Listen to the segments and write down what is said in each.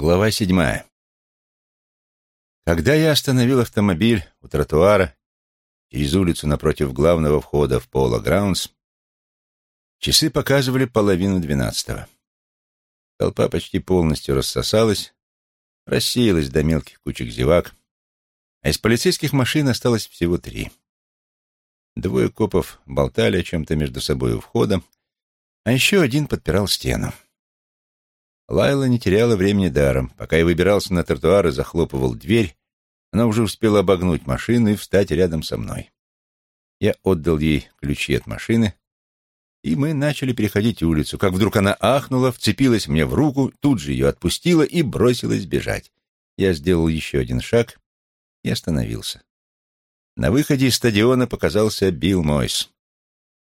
Глава седьмая. Когда я остановил автомобиль у тротуара через улицу напротив главного входа в Пола Граундс, часы показывали половину двенадцатого. Толпа почти полностью рассосалась, рассеялась до мелких кучек зевак, а из полицейских машин осталось всего три. Двое копов болтали о чем-то между собой у входа, а еще один подпирал стену. Лайла не теряла времени даром. Пока я выбирался на тротуар и захлопывал дверь, она уже успела обогнуть машину и встать рядом со мной. Я отдал ей ключи от машины, и мы начали переходить улицу, как вдруг она ахнула, вцепилась мне в руку, тут же ее отпустила и бросилась бежать. Я сделал еще один шаг и остановился. На выходе из стадиона показался Билл Мойс.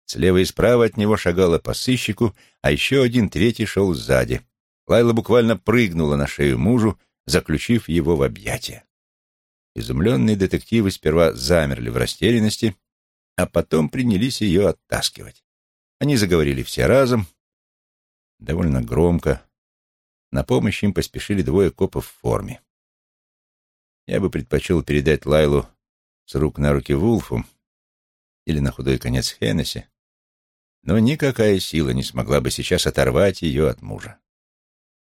Слева и справа от него шагала по сыщику, а еще один третий шел сзади — Лайла буквально прыгнула на шею мужу, заключив его в объятия. Изумленные детективы сперва замерли в растерянности, а потом принялись ее оттаскивать. Они заговорили все разом, довольно громко. На помощь им поспешили двое копов в форме. Я бы предпочел передать Лайлу с рук на руки Вулфу или на худой конец Хеннесси, но никакая сила не смогла бы сейчас оторвать ее от мужа.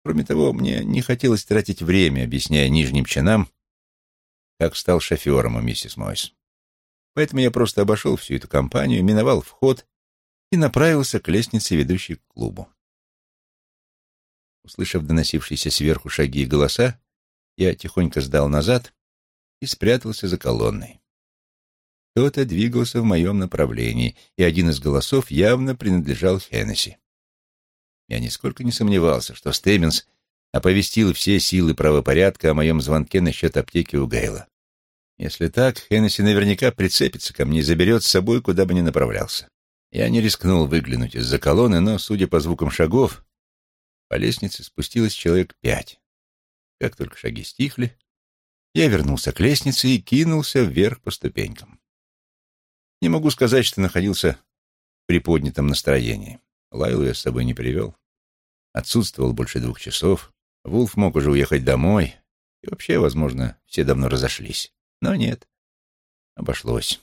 Кроме того, мне не хотелось тратить время, объясняя нижним чинам, как стал шофером у миссис Мойс. Поэтому я просто обошел всю эту компанию, миновал вход и направился к лестнице, ведущей к клубу. Услышав доносившиеся сверху шаги и голоса, я тихонько сдал назад и спрятался за колонной. Кто-то двигался в моем направлении, и один из голосов явно принадлежал Хеннесси. Я нисколько не сомневался, что Стэмминс оповестил все силы правопорядка о моем звонке насчет аптеки у Гейла. Если так, Хеннесси наверняка прицепится ко мне и заберет с собой, куда бы ни направлялся. Я не рискнул выглянуть из-за колонны, но, судя по звукам шагов, по лестнице спустилось человек пять. Как только шаги стихли, я вернулся к лестнице и кинулся вверх по ступенькам. Не могу сказать, что находился в приподнятом настроении. Лайлу я с собой не привел. Отсутствовал больше двух часов. Вулф мог уже уехать домой. И вообще, возможно, все давно разошлись. Но нет. Обошлось.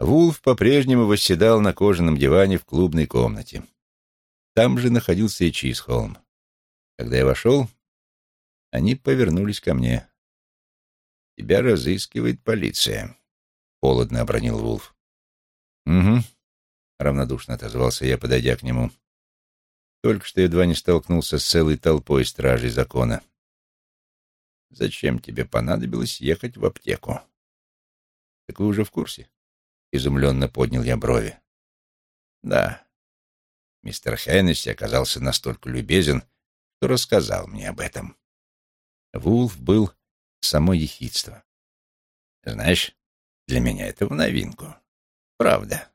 Вулф по-прежнему восседал на кожаном диване в клубной комнате. Там же находился и Чизхолм. Когда я вошел, они повернулись ко мне. «Тебя разыскивает полиция», — холодно обронил Вулф. «Угу», — равнодушно отозвался я, подойдя к нему. Только что едва не столкнулся с целой толпой стражей закона. «Зачем тебе понадобилось ехать в аптеку?» «Так вы уже в курсе?» — изумленно поднял я брови. «Да. Мистер Хеннесси оказался настолько любезен, что рассказал мне об этом». Вулф был само ехидство. «Знаешь, для меня это в новинку. Правда.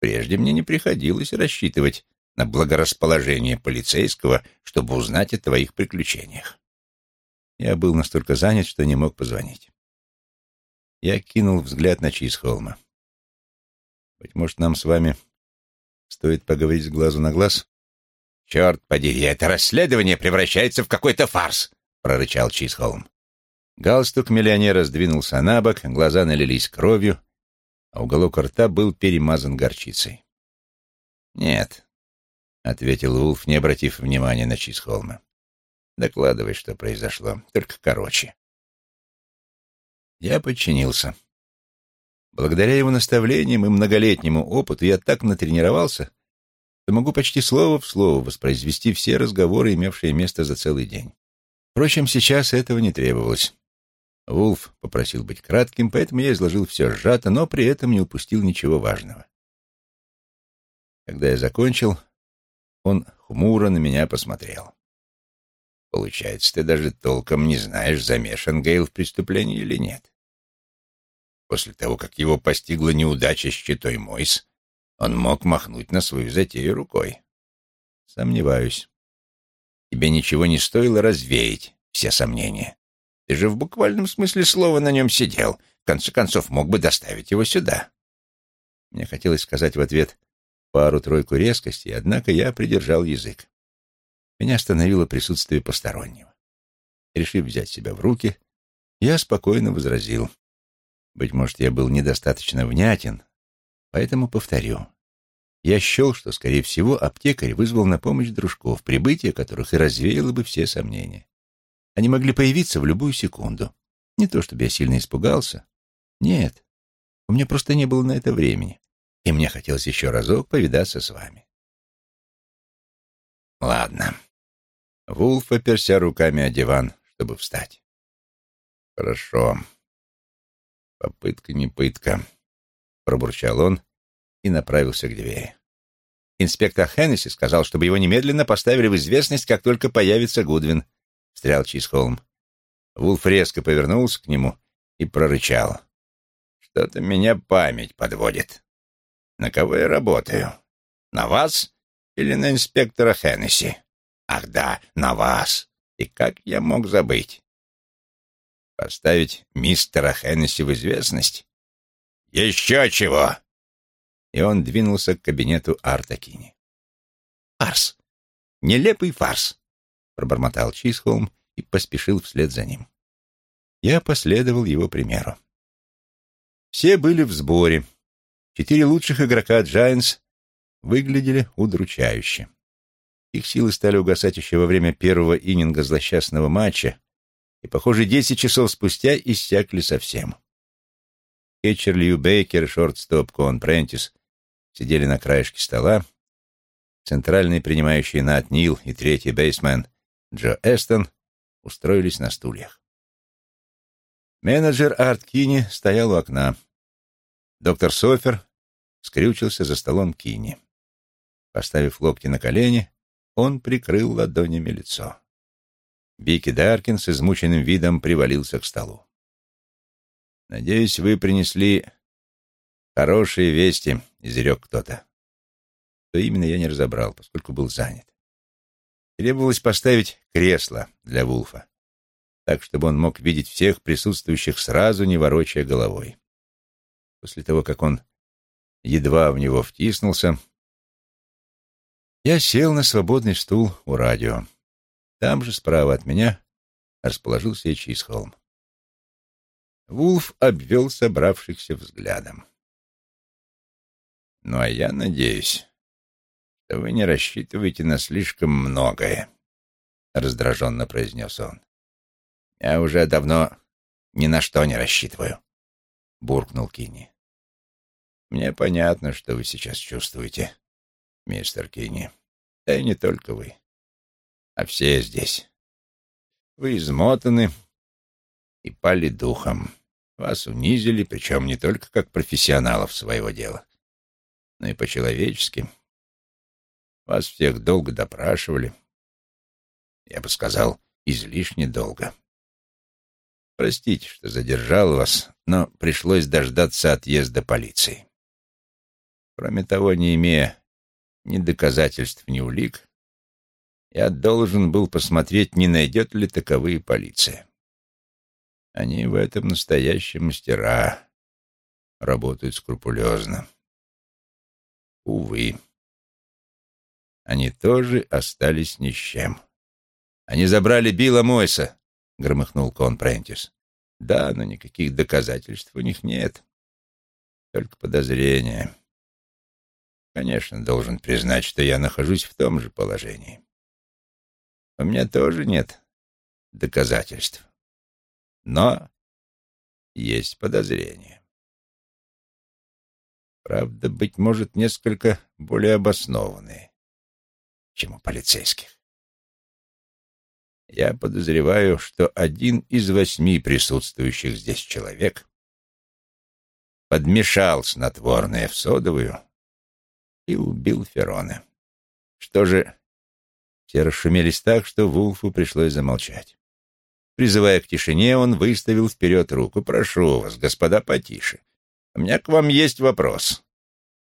Прежде мне не приходилось рассчитывать на благорасположение полицейского, чтобы узнать о твоих приключениях. Я был настолько занят, что не мог позвонить. Я кинул взгляд на Чизхолма. Быть может, нам с вами стоит поговорить с глазу на глаз? «Черт подери, это расследование превращается в какой-то фарс!» — прорычал Чизхолм. Галстук миллионера сдвинулся на бок, глаза налились кровью, а уголок рта был перемазан горчицей. «Нет», — ответил Улф, не обратив внимания на Чизхолма. «Докладывай, что произошло, только короче». Я подчинился. Благодаря его наставлениям и многолетнему опыту я так натренировался, что могу почти слово в слово воспроизвести все разговоры, имевшие место за целый день. Впрочем, сейчас этого не требовалось. Вулф попросил быть кратким, поэтому я изложил все сжато, но при этом не упустил ничего важного. Когда я закончил, он хмуро на меня посмотрел. «Получается, ты даже толком не знаешь, замешан Гейл в преступлении или нет. После того, как его постигла неудача с читой Мойс, он мог махнуть на свою затею рукой. Сомневаюсь. Тебе ничего не стоило развеять все сомнения. Ты же в буквальном смысле слова на нем сидел. В конце концов, мог бы доставить его сюда. Мне хотелось сказать в ответ пару-тройку резкости, однако я придержал язык. Меня остановило присутствие постороннего. Решив взять себя в руки, я спокойно возразил. Быть может, я был недостаточно внятен, поэтому повторю. Я счел, что, скорее всего, аптекарь вызвал на помощь дружков, прибытие которых и развеяло бы все сомнения. Они могли появиться в любую секунду. Не то чтобы я сильно испугался. Нет, у меня просто не было на это времени, и мне хотелось еще разок повидаться с вами. Ладно. Вулф оперся руками о диван, чтобы встать. Хорошо. Попытка не пытка, пробурчал он и направился к двери. Инспектор Хеннесси сказал, чтобы его немедленно поставили в известность, как только появится Гудвин, встрял Чизхолм. Вулф резко повернулся к нему и прорычал. Что-то меня память подводит. На кого я работаю? На вас или на инспектора Хеннесси? Ах да, на вас. И как я мог забыть? Поставить мистера Хеннесси в известность? Еще чего! И он двинулся к кабинету Арта Кини. «Фарс! Нелепый фарс!» — пробормотал Чисхолм и поспешил вслед за ним. Я последовал его примеру. Все были в сборе. Четыре лучших игрока Giants выглядели удручающе. Их силы стали угасать еще во время первого ининга злосчастного матча, и, похоже, десять часов спустя иссякли совсем. Кетчер Лью Бейкер и шорт-стоп Кон Прентис сидели на краешке стола. Центральный принимающий Нат Нил и третий бейсмен Джо Эстон устроились на стульях. Менеджер Арт Кини стоял у окна. Доктор Софер скрючился за столом Кини. Поставив локти на колени, он прикрыл ладонями лицо. Бики Даркин с измученным видом привалился к столу. «Надеюсь, вы принесли хорошие вести», — изрек кто-то. Что именно я не разобрал, поскольку был занят. Требовалось поставить кресло для Вулфа так, чтобы он мог видеть всех присутствующих сразу, не ворочая головой. После того, как он едва в него втиснулся, я сел на свободный стул у радио. Там же, справа от меня, расположился и Чисхолм. Вулф обвел собравшихся взглядом. «Ну, а я надеюсь, что вы не рассчитываете на слишком многое», — раздраженно произнес он. «Я уже давно ни на что не рассчитываю», — буркнул Кинни. «Мне понятно, что вы сейчас чувствуете, мистер Кинни. Да и не только вы, а все здесь. Вы измотаны и пали духом. Вас унизили, причем не только как профессионалов своего дела, но и по-человечески. Вас всех долго допрашивали. Я бы сказал, излишне долго. Простите, что задержал вас, но пришлось дождаться отъезда полиции. Кроме того, не имея ни доказательств, ни улик, я должен был посмотреть, не найдет ли таковые полиция. Они в этом настоящие мастера, работают скрупулезно. Увы, они тоже остались ни с чем. Они забрали Билла Мойса, — громыхнул Кон Прентис. «Да, но никаких доказательств у них нет. Только подозрения. Конечно, должен признать, что я нахожусь в том же положении. У меня тоже нет доказательств. Но есть подозрения. Правда, быть может, несколько более обоснованные, чем у полицейских. Я подозреваю, что один из восьми присутствующих здесь человек подмешал снотворное в содовую и убил Ферона. Что же... Все расшумелись так, что Вулфу пришлось замолчать. Призывая к тишине, он выставил вперед руку. «Прошу вас, господа, потише. У меня к вам есть вопрос.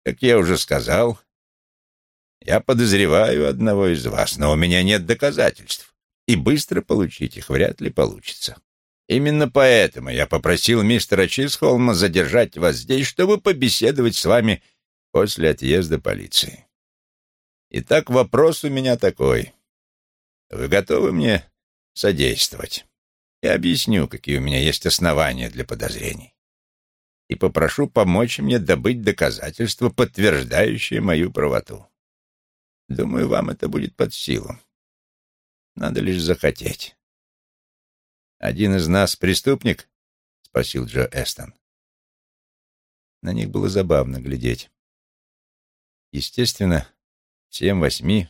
Как я уже сказал, я подозреваю одного из вас, но у меня нет доказательств и быстро получить их вряд ли получится. Именно поэтому я попросил мистера Чисхолма задержать вас здесь, чтобы побеседовать с вами после отъезда полиции. Итак, вопрос у меня такой. Вы готовы мне содействовать? Я объясню, какие у меня есть основания для подозрений. И попрошу помочь мне добыть доказательства, подтверждающие мою правоту. Думаю, вам это будет под силу. Надо лишь захотеть. «Один из нас преступник?» — спросил Джо Эстон. На них было забавно глядеть. Естественно, всем восьми,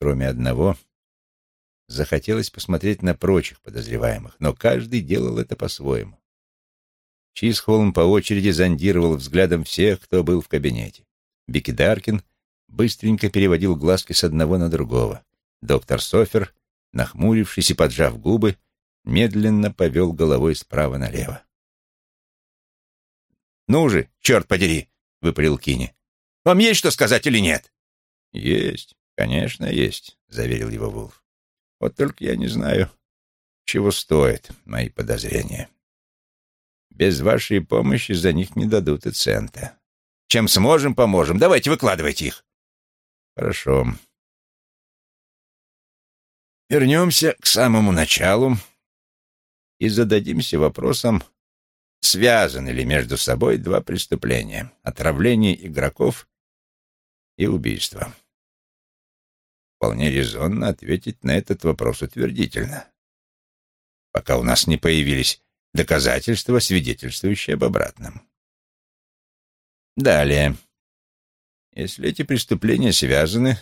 кроме одного, захотелось посмотреть на прочих подозреваемых, но каждый делал это по-своему. Чисхолм по очереди зондировал взглядом всех, кто был в кабинете. Бики Даркин быстренько переводил глазки с одного на другого. Доктор Софер, нахмурившись и поджав губы, медленно повел головой справа налево. «Ну же, черт подери!» — выпалил Кини. «Вам есть что сказать или нет?» «Есть, конечно, есть», — заверил его Вулф. «Вот только я не знаю, чего стоят мои подозрения. Без вашей помощи за них не дадут и цента. Чем сможем, поможем. Давайте выкладывайте их». «Хорошо», Вернемся к самому началу и зададимся вопросом, связаны ли между собой два преступления — отравление игроков и убийство. Вполне резонно ответить на этот вопрос утвердительно, пока у нас не появились доказательства, свидетельствующие об обратном. Далее. Если эти преступления связаны,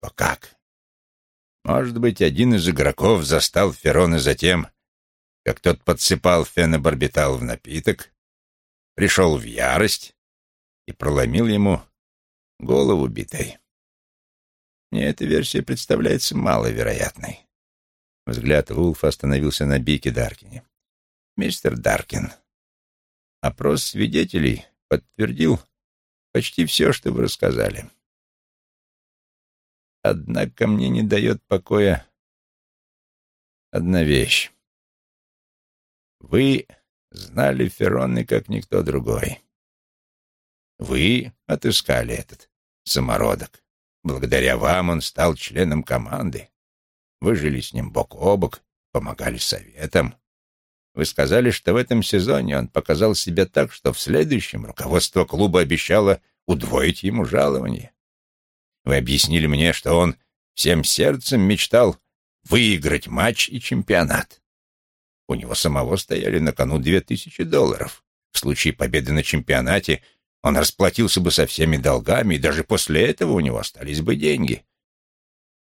то как? Может быть, один из игроков застал Ферона затем, как тот подсыпал фенобарбитал в напиток, пришел в ярость и проломил ему голову битой. Мне эта версия представляется маловероятной. Взгляд Вулфа остановился на Бике Даркине. «Мистер Даркин, опрос свидетелей подтвердил почти все, что вы рассказали. Однако мне не дает покоя одна вещь. Вы знали Ферроны как никто другой. Вы отыскали этот самородок. Благодаря вам он стал членом команды. Вы жили с ним бок о бок, помогали советам. Вы сказали, что в этом сезоне он показал себя так, что в следующем руководство клуба обещало удвоить ему жалование. Вы объяснили мне, что он всем сердцем мечтал выиграть матч и чемпионат. У него самого стояли на кону две тысячи долларов. В случае победы на чемпионате он расплатился бы со всеми долгами, и даже после этого у него остались бы деньги.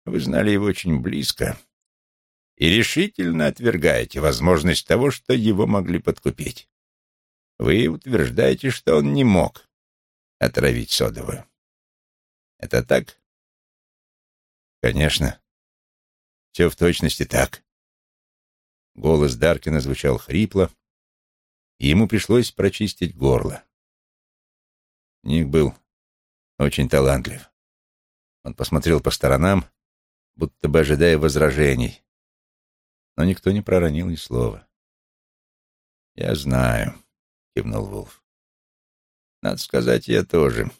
Вы знали его очень близко и решительно отвергаете возможность того, что его могли подкупить. Вы утверждаете, что он не мог отравить содовую. Это так? Конечно. Все в точности так. Голос Даркина звучал хрипло, и ему пришлось прочистить горло. Ник был очень талантлив. Он посмотрел по сторонам, будто бы ожидая возражений, но никто не проронил ни слова. «Я знаю», — кивнул Вулф. «Надо сказать, я тоже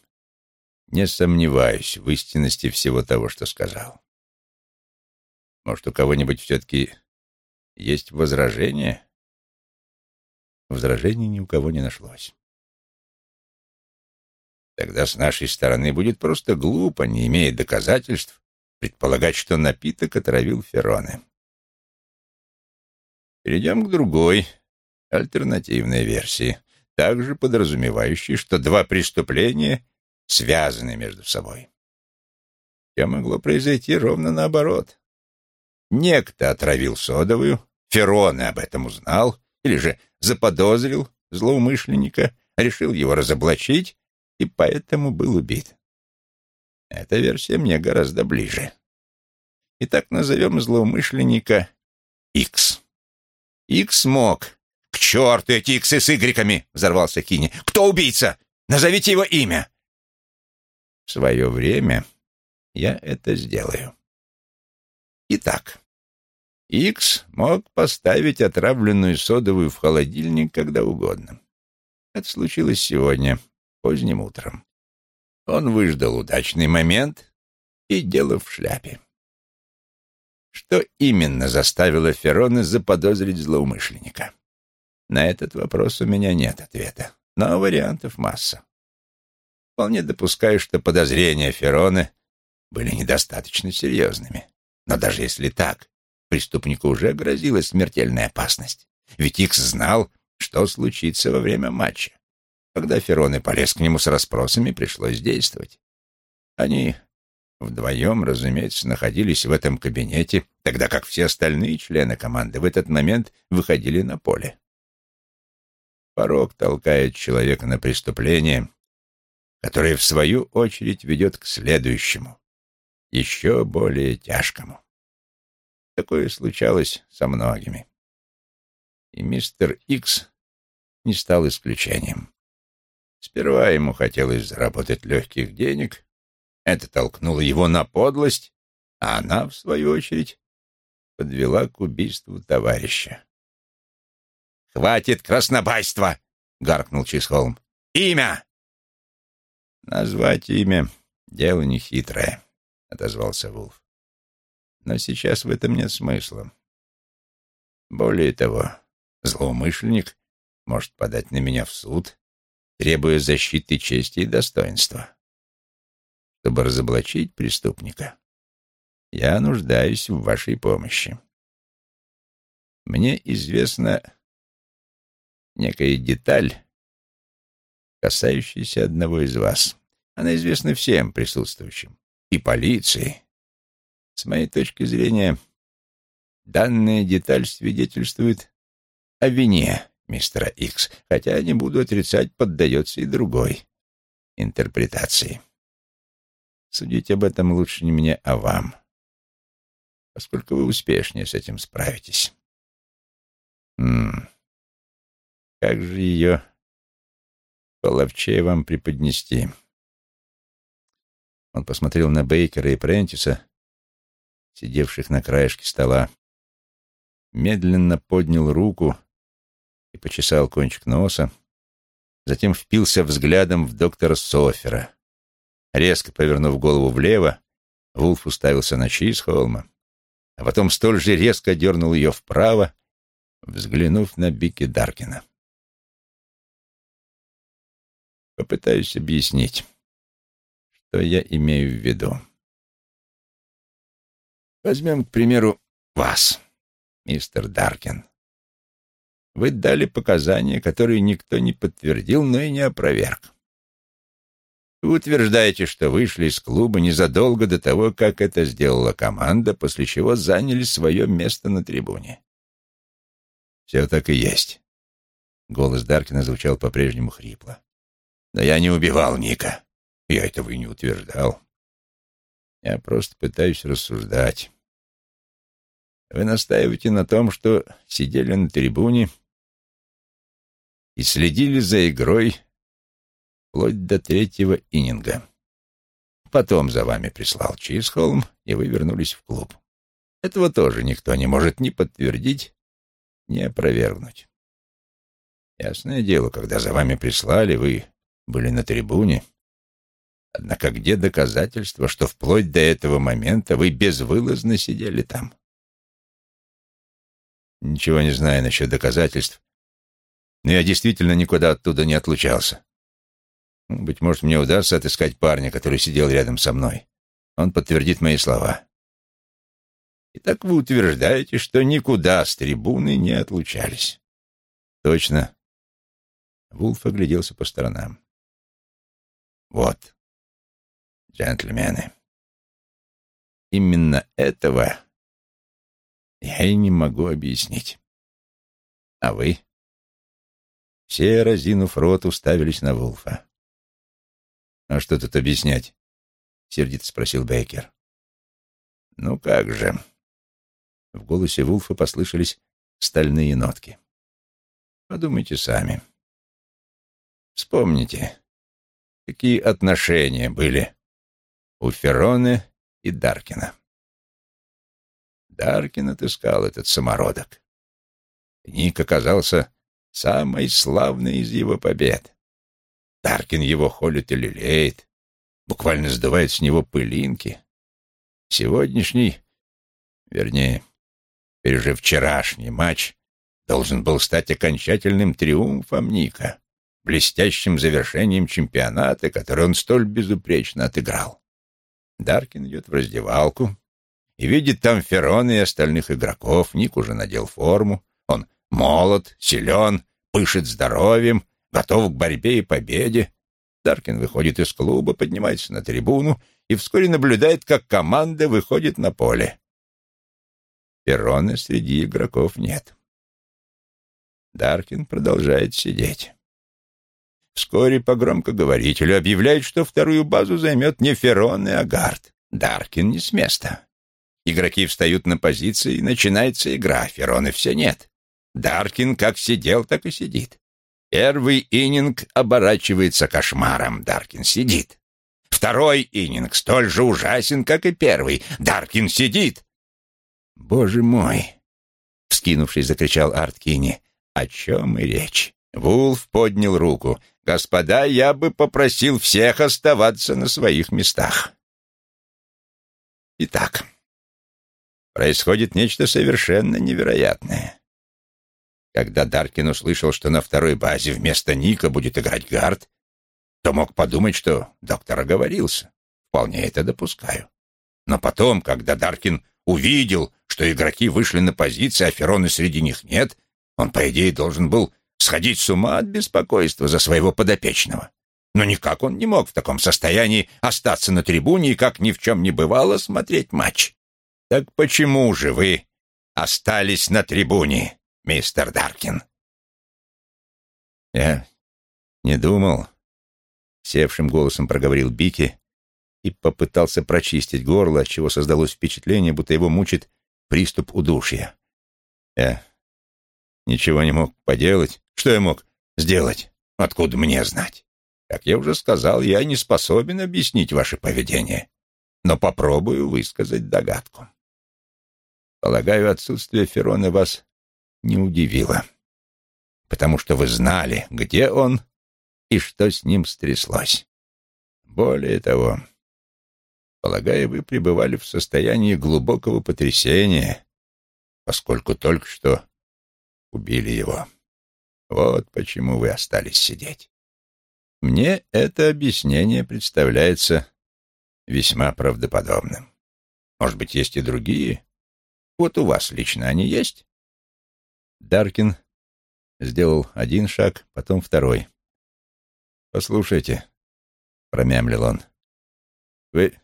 не сомневаюсь в истинности всего того, что сказал. Может, у кого-нибудь все-таки есть возражения? Возражений ни у кого не нашлось. Тогда с нашей стороны будет просто глупо, не имея доказательств, предполагать, что напиток отравил Фероны. Перейдем к другой, альтернативной версии, также подразумевающей, что два преступления связаны между собой. Все могло произойти ровно наоборот. Некто отравил содовую, Ферроне об этом узнал, или же заподозрил злоумышленника, решил его разоблачить и поэтому был убит. Эта версия мне гораздо ближе. Итак, назовем злоумышленника Икс. Икс мог. «К черту эти иксы с игреками!» — взорвался Кини. «Кто убийца? Назовите его имя!» В свое время я это сделаю. Итак, Икс мог поставить отравленную содовую в холодильник когда угодно. Это случилось сегодня, поздним утром. Он выждал удачный момент и дело в шляпе. Что именно заставило Ферона заподозрить злоумышленника? На этот вопрос у меня нет ответа, но вариантов масса. Вполне допускаю, что подозрения Фероны были недостаточно серьезными. Но даже если так, преступнику уже грозила смертельная опасность. Ведь Икс знал, что случится во время матча. Когда Фероны полез к нему с расспросами, пришлось действовать. Они вдвоем, разумеется, находились в этом кабинете, тогда как все остальные члены команды в этот момент выходили на поле. Порог толкает человека на преступление, которое, в свою очередь, ведет к следующему, еще более тяжкому. Такое случалось со многими. И мистер Икс не стал исключением. Сперва ему хотелось заработать легких денег, это толкнуло его на подлость, а она, в свою очередь, подвела к убийству товарища. «Хватит краснобайства!» — гаркнул Чисхолм. «Имя!» «Назвать имя — дело нехитрое», — отозвался Вулф. «Но сейчас в этом нет смысла. Более того, злоумышленник может подать на меня в суд, требуя защиты чести и достоинства. Чтобы разоблачить преступника, я нуждаюсь в вашей помощи. Мне известна некая деталь, касающаяся одного из вас. Она известна всем присутствующим, и полиции. С моей точки зрения, данная деталь свидетельствует о вине мистера Икс, хотя, не буду отрицать, поддается и другой интерпретации. Судить об этом лучше не мне, а вам, поскольку вы успешнее с этим справитесь. М -м. Как же ее половчее вам преподнести? Он посмотрел на Бейкера и Прентиса, сидевших на краешке стола, медленно поднял руку и почесал кончик носа, затем впился взглядом в доктора Софера. Резко повернув голову влево, Вулф уставился на Чизхолма, а потом столь же резко дернул ее вправо, взглянув на Бики Даркина. Попытаюсь объяснить, что я имею в виду. Возьмем, к примеру, вас, мистер Даркин. Вы дали показания, которые никто не подтвердил, но и не опроверг. Вы утверждаете, что вышли из клуба незадолго до того, как это сделала команда, после чего заняли свое место на трибуне. Все так и есть. Голос Даркина звучал по-прежнему хрипло. Но я не убивал Ника. Я этого и не утверждал. Я просто пытаюсь рассуждать. Вы настаиваете на том, что сидели на трибуне и следили за игрой вплоть до третьего ининга. Потом за вами прислал Чизхолм, и вы вернулись в клуб. Этого тоже никто не может ни подтвердить, ни опровергнуть. Ясное дело, когда за вами прислали, вы были на трибуне. Однако где доказательства, что вплоть до этого момента вы безвылазно сидели там? Ничего не знаю насчет доказательств, но я действительно никуда оттуда не отлучался. Быть может, мне удастся отыскать парня, который сидел рядом со мной. Он подтвердит мои слова. Итак, вы утверждаете, что никуда с трибуны не отлучались. Точно. Вулф огляделся по сторонам. Вот, джентльмены, именно этого я и не могу объяснить. А вы? Все, разинув рот, уставились на Вулфа. «А что тут объяснять?» — сердито спросил Бейкер. «Ну как же?» В голосе Вулфа послышались стальные нотки. «Подумайте сами. Вспомните, какие отношения были у Ферроне и Даркина. Даркин отыскал этот самородок. Ник оказался самой славной из его побед. Таркин его холит и лелеет, буквально сдувает с него пылинки. Сегодняшний Вернее, пережив вчерашний матч, должен был стать окончательным триумфом Ника, блестящим завершением чемпионата, который он столь безупречно отыграл. Даркин идет в раздевалку и видит там Феррона и остальных игроков. Ник уже надел форму, он молод, силен, пышет здоровьем, готов к борьбе и победе. Даркин выходит из клуба, поднимается на трибуну и вскоре наблюдает, как команда выходит на поле. Перрона среди игроков нет. Даркин продолжает сидеть. Вскоре по громкоговорителю объявляют, что вторую базу займет не Феррон и Агард. Даркин не с места. Игроки встают на позиции, и начинается игра. Феррона все нет. Даркин как сидел, так и сидит. Первый ининг оборачивается кошмаром. Даркин сидит. Второй ининг столь же ужасен, как и первый. Даркин сидит. «Боже мой!» — вскинувшись, закричал Арткини. «О чем и речь?» Вулф поднял руку. «Господа, я бы попросил всех оставаться на своих местах». Итак, происходит нечто совершенно невероятное. Когда Даркин услышал, что на второй базе вместо Ника будет играть гард, то мог подумать, что доктор оговорился. Вполне это допускаю. Но потом, когда Даркин увидел, что игроки вышли на позиции, а Ферона среди них нет, он, по идее, должен был сходить с ума от беспокойства за своего подопечного. Но никак он не мог в таком состоянии остаться на трибуне и, как ни в чем не бывало, смотреть матч. Так почему же вы остались на трибуне, мистер Даркин? Я не думал, — севшим голосом проговорил Бики и попытался прочистить горло, отчего создалось впечатление, будто его мучит приступ удушья. Я ничего не мог поделать. Что я мог сделать? Откуда мне знать? Как я уже сказал, я не способен объяснить ваше поведение, но попробую высказать догадку. Полагаю, отсутствие Ферона вас не удивило, потому что вы знали, где он и что с ним стряслось. Более того, полагаю, вы пребывали в состоянии глубокого потрясения, поскольку только что убили его. Вот почему вы остались сидеть. Мне это объяснение представляется весьма правдоподобным. Может быть, есть и другие? Вот у вас лично они есть? Даркин сделал один шаг, потом второй. «Послушайте», — промямлил он, — «вы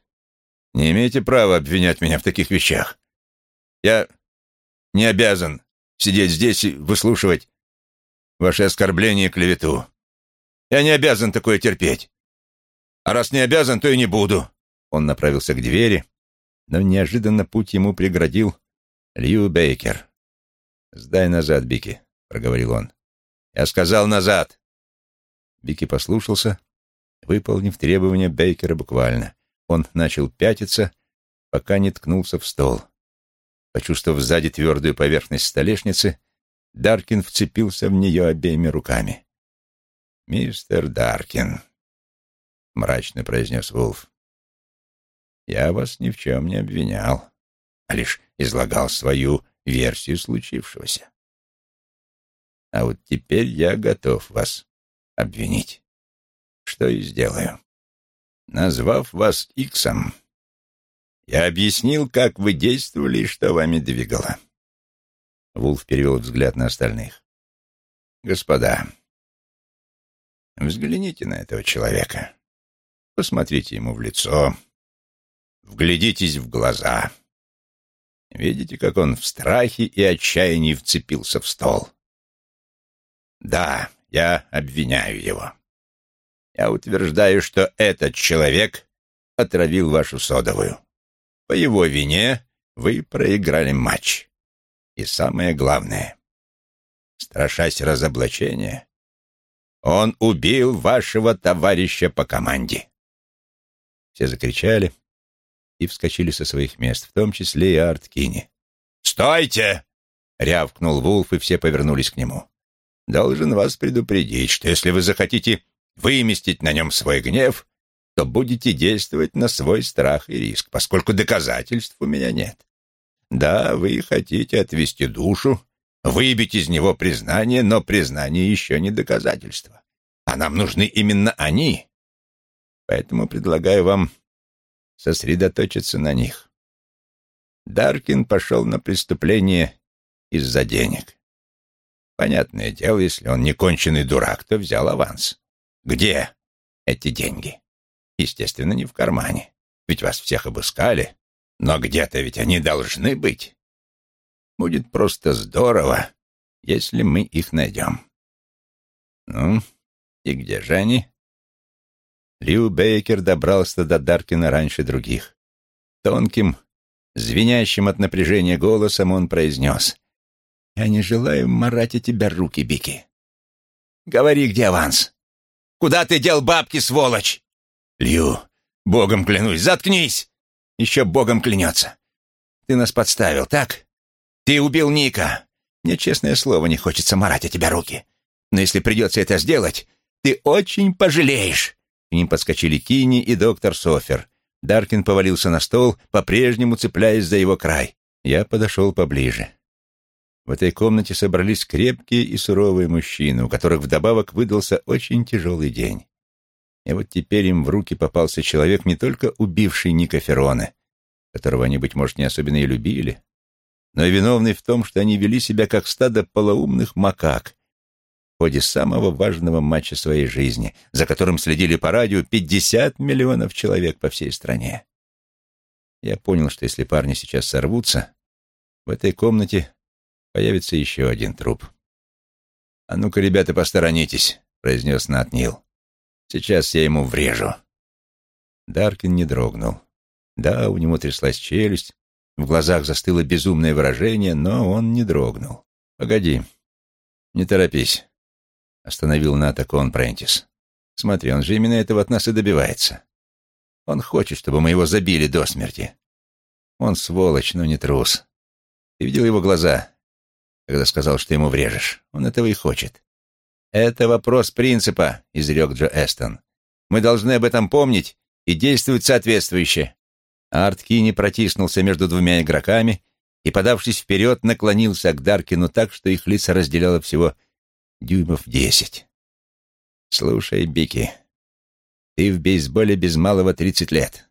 не имеете права обвинять меня в таких вещах. Я не обязан сидеть здесь и выслушивать ваши оскорбления и клевету. Я не обязан такое терпеть. А раз не обязан, то и не буду». Он направился к двери, но неожиданно путь ему преградил Лью Бейкер. «Сдай назад, Бики», — проговорил он. «Я сказал назад». Бики послушался, выполнив требования Бейкера буквально. Он начал пятиться, пока не ткнулся в стол. Почувствовав сзади твердую поверхность столешницы, Даркин вцепился в нее обеими руками. «Мистер Даркин», — мрачно произнес Вулф, — «я вас ни в чем не обвинял, а лишь излагал свою версию случившегося. А вот теперь я готов вас обвинить. Что и сделаю. Назвав вас Иксом, я объяснил, как вы действовали и что вами двигало. Вулф перевел взгляд на остальных. Господа, взгляните на этого человека. Посмотрите ему в лицо. Вглядитесь в глаза. Видите, как он в страхе и отчаянии вцепился в стол? Да, я обвиняю его. Я утверждаю, что этот человек отравил вашу содовую. По его вине вы проиграли матч. И самое главное, страшась разоблачения, он убил вашего товарища по команде. Все закричали и вскочили со своих мест, в том числе и Арт Кини. «Стойте!» — рявкнул Вулф, и все повернулись к нему должен вас предупредить, что если вы захотите выместить на нем свой гнев, то будете действовать на свой страх и риск, поскольку доказательств у меня нет. Да, вы хотите отвести душу, выбить из него признание, но признание еще не доказательство. А нам нужны именно они. Поэтому предлагаю вам сосредоточиться на них. Даркин пошел на преступление из-за денег. Понятное дело, если он не конченый дурак, то взял аванс. Где эти деньги? Естественно, не в кармане. Ведь вас всех обыскали. Но где-то ведь они должны быть. Будет просто здорово, если мы их найдем. Ну, и где же они? Лью Бейкер добрался до Даркина раньше других. Тонким, звенящим от напряжения голосом он произнес. «Я не желаю марать у тебя руки, Бики. Говори, где аванс? Куда ты дел бабки, сволочь?» «Лью, богом клянусь, заткнись!» Еще богом клянется. Ты нас подставил, так? Ты убил Ника. Мне, честное слово, не хочется марать о тебя руки. Но если придется это сделать, ты очень пожалеешь. К ним подскочили Кини и доктор Софер. Даркин повалился на стол, по-прежнему цепляясь за его край. Я подошел поближе. В этой комнате собрались крепкие и суровые мужчины, у которых вдобавок выдался очень тяжелый день. И вот теперь им в руки попался человек, не только убивший Ника Ферроне, которого они, быть может, не особенно и любили, но и виновный в том, что они вели себя как стадо полоумных макак ходе самого важного матча своей жизни, за которым следили по радио 50 миллионов человек по всей стране. Я понял, что если парни сейчас сорвутся, в этой комнате появится еще один труп. «А ну-ка, ребята, посторонитесь», — произнес Нат Нил. Сейчас я ему врежу». Даркин не дрогнул. Да, у него тряслась челюсть, в глазах застыло безумное выражение, но он не дрогнул. «Погоди, не торопись», — остановил Ната Кон Прентис. «Смотри, он же именно этого от нас и добивается. Он хочет, чтобы мы его забили до смерти. Он сволочь, но не трус. Ты видел его глаза, когда сказал, что ему врежешь? Он этого и хочет. «Это вопрос принципа», — изрек Джо Эстон. «Мы должны об этом помнить и действовать соответствующе». Арт Кини протиснулся между двумя игроками и, подавшись вперед, наклонился к Даркину так, что их лица разделяло всего дюймов десять. «Слушай, Бики, ты в бейсболе без малого тридцать лет.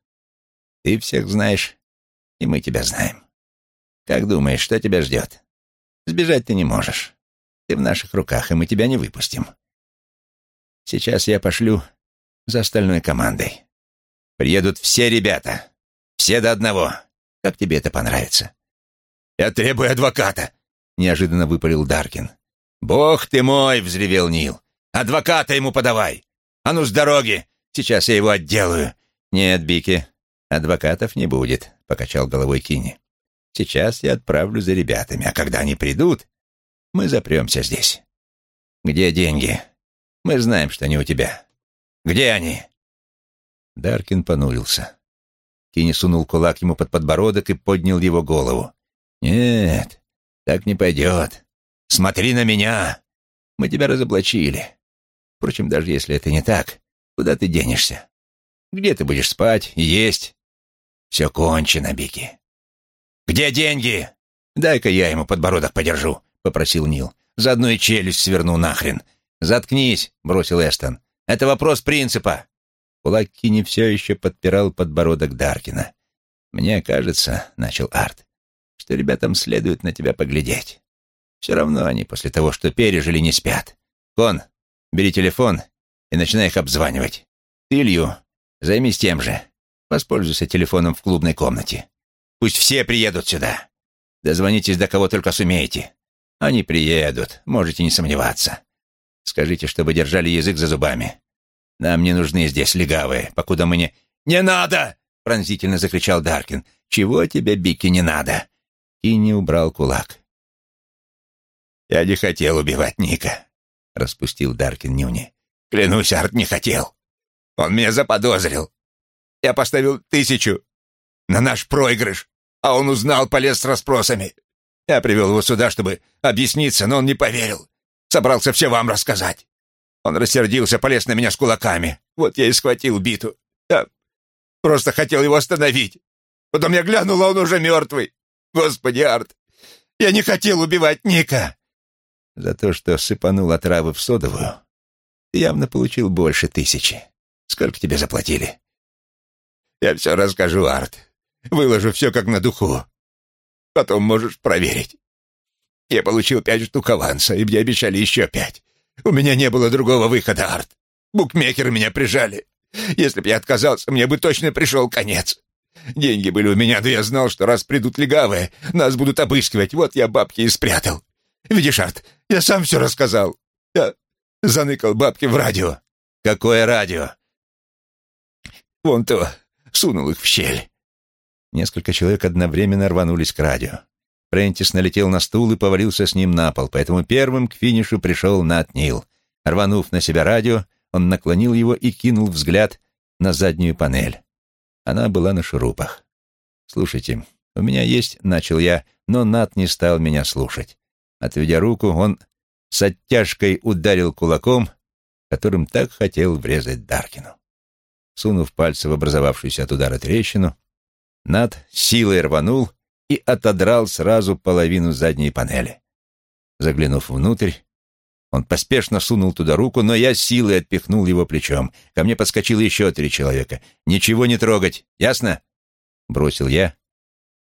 Ты всех знаешь, и мы тебя знаем. Как думаешь, что тебя ждет? Сбежать ты не можешь. Ты в наших руках, и мы тебя не выпустим. Сейчас я пошлю за остальной командой. Приедут все ребята. Все до одного. Как тебе это понравится? Я требую адвоката, неожиданно выпалил Даркин. Бог ты мой, взревел Нил. Адвоката ему подавай. А ну с дороги. Сейчас я его отделаю. Нет, Бики, адвокатов не будет, покачал головой Кини. Сейчас я отправлю за ребятами, а когда они придут, мы запремся здесь. Где деньги? Мы знаем, что они у тебя. Где они?» Даркин понурился. Кини сунул кулак ему под подбородок и поднял его голову. «Нет, так не пойдет. Смотри на меня. Мы тебя разоблачили. Впрочем, даже если это не так, куда ты денешься? Где ты будешь спать есть? Все кончено, Бики. Где деньги? Дай-ка я ему подбородок подержу попросил Нил. «Заодно и челюсть сверну нахрен». «Заткнись», — бросил Эстон. «Это вопрос принципа». Кулак Кини все еще подпирал подбородок Даркина. «Мне кажется», — начал Арт, — «что ребятам следует на тебя поглядеть. Все равно они после того, что пережили, не спят. Кон, бери телефон и начинай их обзванивать. Ты, Илью, займись тем же. Воспользуйся телефоном в клубной комнате. Пусть все приедут сюда. Дозвонитесь до кого только сумеете. Они приедут, можете не сомневаться. Скажите, чтобы держали язык за зубами. Нам не нужны здесь легавые, покуда мы не...» «Не надо!» — пронзительно закричал Даркин. «Чего тебе, Бикки, не надо?» Кинни убрал кулак. «Я не хотел убивать Ника», — распустил Даркин нюни. «Клянусь, Арт не хотел. Он меня заподозрил. Я поставил тысячу на наш проигрыш, а он узнал, полез с расспросами. Я привел его сюда, чтобы объясниться, но он не поверил. Собрался все вам рассказать. Он рассердился, полез на меня с кулаками. Вот я и схватил биту. Я просто хотел его остановить. Потом я глянул, а он уже мертвый. Господи, Арт, я не хотел убивать Ника!» За то, что сыпанул отравы в содовую, явно получил больше тысячи. Сколько тебе заплатили? Я все расскажу, Арт. Выложу все как на духу. Потом можешь проверить. Я получил пять штук аванса, и мне обещали еще пять. У меня не было другого выхода, Арт. Букмекеры меня прижали. Если бы я отказался, мне бы точно пришел конец. Деньги были у меня, да я знал, что раз придут легавые, нас будут обыскивать. Вот я бабки и спрятал. Видишь, Арт, я сам все рассказал. Я заныкал бабки в радио. Какое радио? Вон то, сунул их в щель. Несколько человек одновременно рванулись к радио. Прентис налетел на стул и повалился с ним на пол, поэтому первым к финишу пришел Нат Нил. Рванув на себя радио, он наклонил его и кинул взгляд на заднюю панель. Она была на шурупах. «Слушайте, у меня есть...» — начал я, но Нат не стал меня слушать. Отведя руку, он с оттяжкой ударил кулаком, которым так хотел врезать Даркину. Сунув пальцы в образовавшуюся от удара трещину, Над силой рванул и отодрал сразу половину задней панели. Заглянув внутрь, он поспешно сунул туда руку, но я силой отпихнул его плечом. Ко мне подскочило еще три человека. «Ничего не трогать, ясно?» Бросил я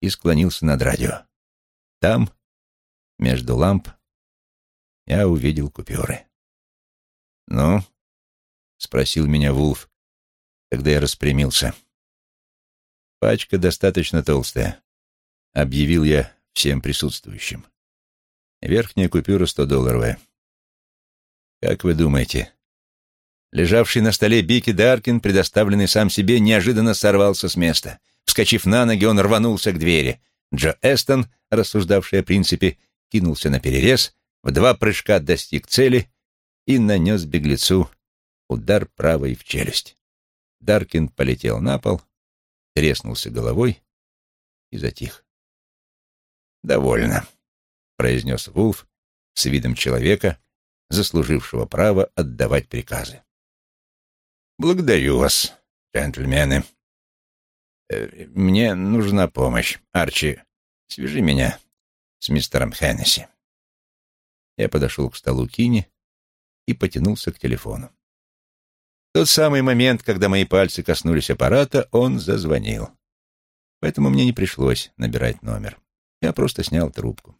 и склонился над радио. Там, между ламп, я увидел купюры. «Ну?» — спросил меня Вулф, когда я распрямился. «Пачка достаточно толстая», — объявил я всем присутствующим. «Верхняя купюра стодолларовая. Как вы думаете?» Лежавший на столе Бики Даркин, предоставленный сам себе, неожиданно сорвался с места. Вскочив на ноги, он рванулся к двери. Джо Эстон, рассуждавший о принципе, кинулся на перерез, в два прыжка достиг цели и нанес беглецу удар правой в челюсть. Даркин полетел на пол, треснулся головой и затих. «Довольно», — произнес Вулф с видом человека, заслужившего право отдавать приказы. «Благодарю вас, джентльмены. Э, мне нужна помощь. Арчи, свяжи меня с мистером Хеннесси». Я подошел к столу Кини и потянулся к телефону. В тот самый момент, когда мои пальцы коснулись аппарата, он зазвонил. Поэтому мне не пришлось набирать номер. Я просто снял трубку.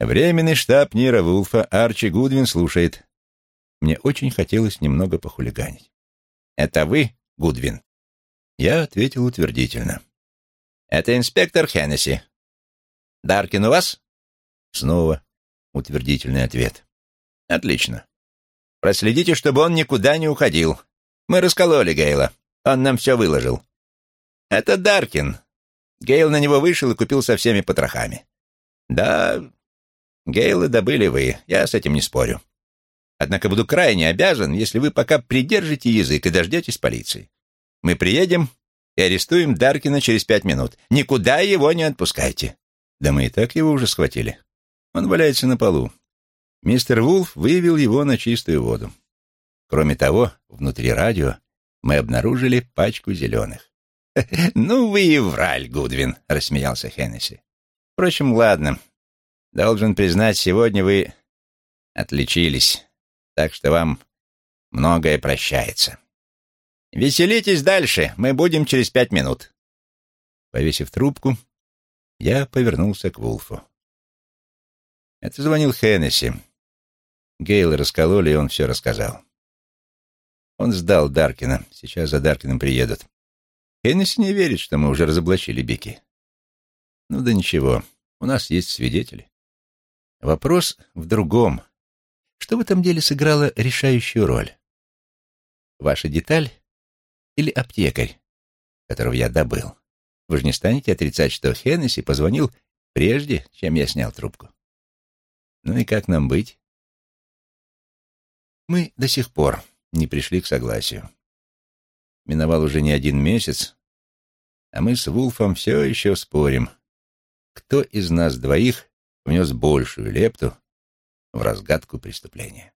Временный штаб Нира Вулфа Арчи Гудвин слушает. Мне очень хотелось немного похулиганить. «Это вы, Гудвин?» Я ответил утвердительно. «Это инспектор Хеннесси. Даркин у вас?» Снова утвердительный ответ. «Отлично. Проследите, чтобы он никуда не уходил. Мы раскололи Гейла. Он нам все выложил. Это Даркин. Гейл на него вышел и купил со всеми потрохами. Да, Гейла добыли вы, я с этим не спорю. Однако буду крайне обязан, если вы пока придержите язык и дождетесь полиции. Мы приедем и арестуем Даркина через пять минут. Никуда его не отпускайте. Да мы и так его уже схватили. Он валяется на полу. Мистер Вулф вывел его на чистую воду. Кроме того, внутри радио мы обнаружили пачку зеленых. «Ну вы и враль, Гудвин», — рассмеялся Хеннесси. «Впрочем, ладно. Должен признать, сегодня вы отличились, так что вам многое прощается. Веселитесь дальше, мы будем через пять минут». Повесив трубку, я повернулся к Вулфу. Это звонил Хеннесси. Гейл раскололи, и он все рассказал. Он сдал Даркина. Сейчас за Даркиным приедут. Хеннесси не верит, что мы уже разоблачили Бики. Ну да ничего, у нас есть свидетели. Вопрос в другом. Что в этом деле сыграло решающую роль? Ваша деталь или аптекарь, которого я добыл? Вы же не станете отрицать, что Хеннесси позвонил прежде, чем я снял трубку. Ну и как нам быть? Мы до сих пор не пришли к согласию. Миновал уже не один месяц, а мы с Вулфом все еще спорим, кто из нас двоих внес большую лепту в разгадку преступления.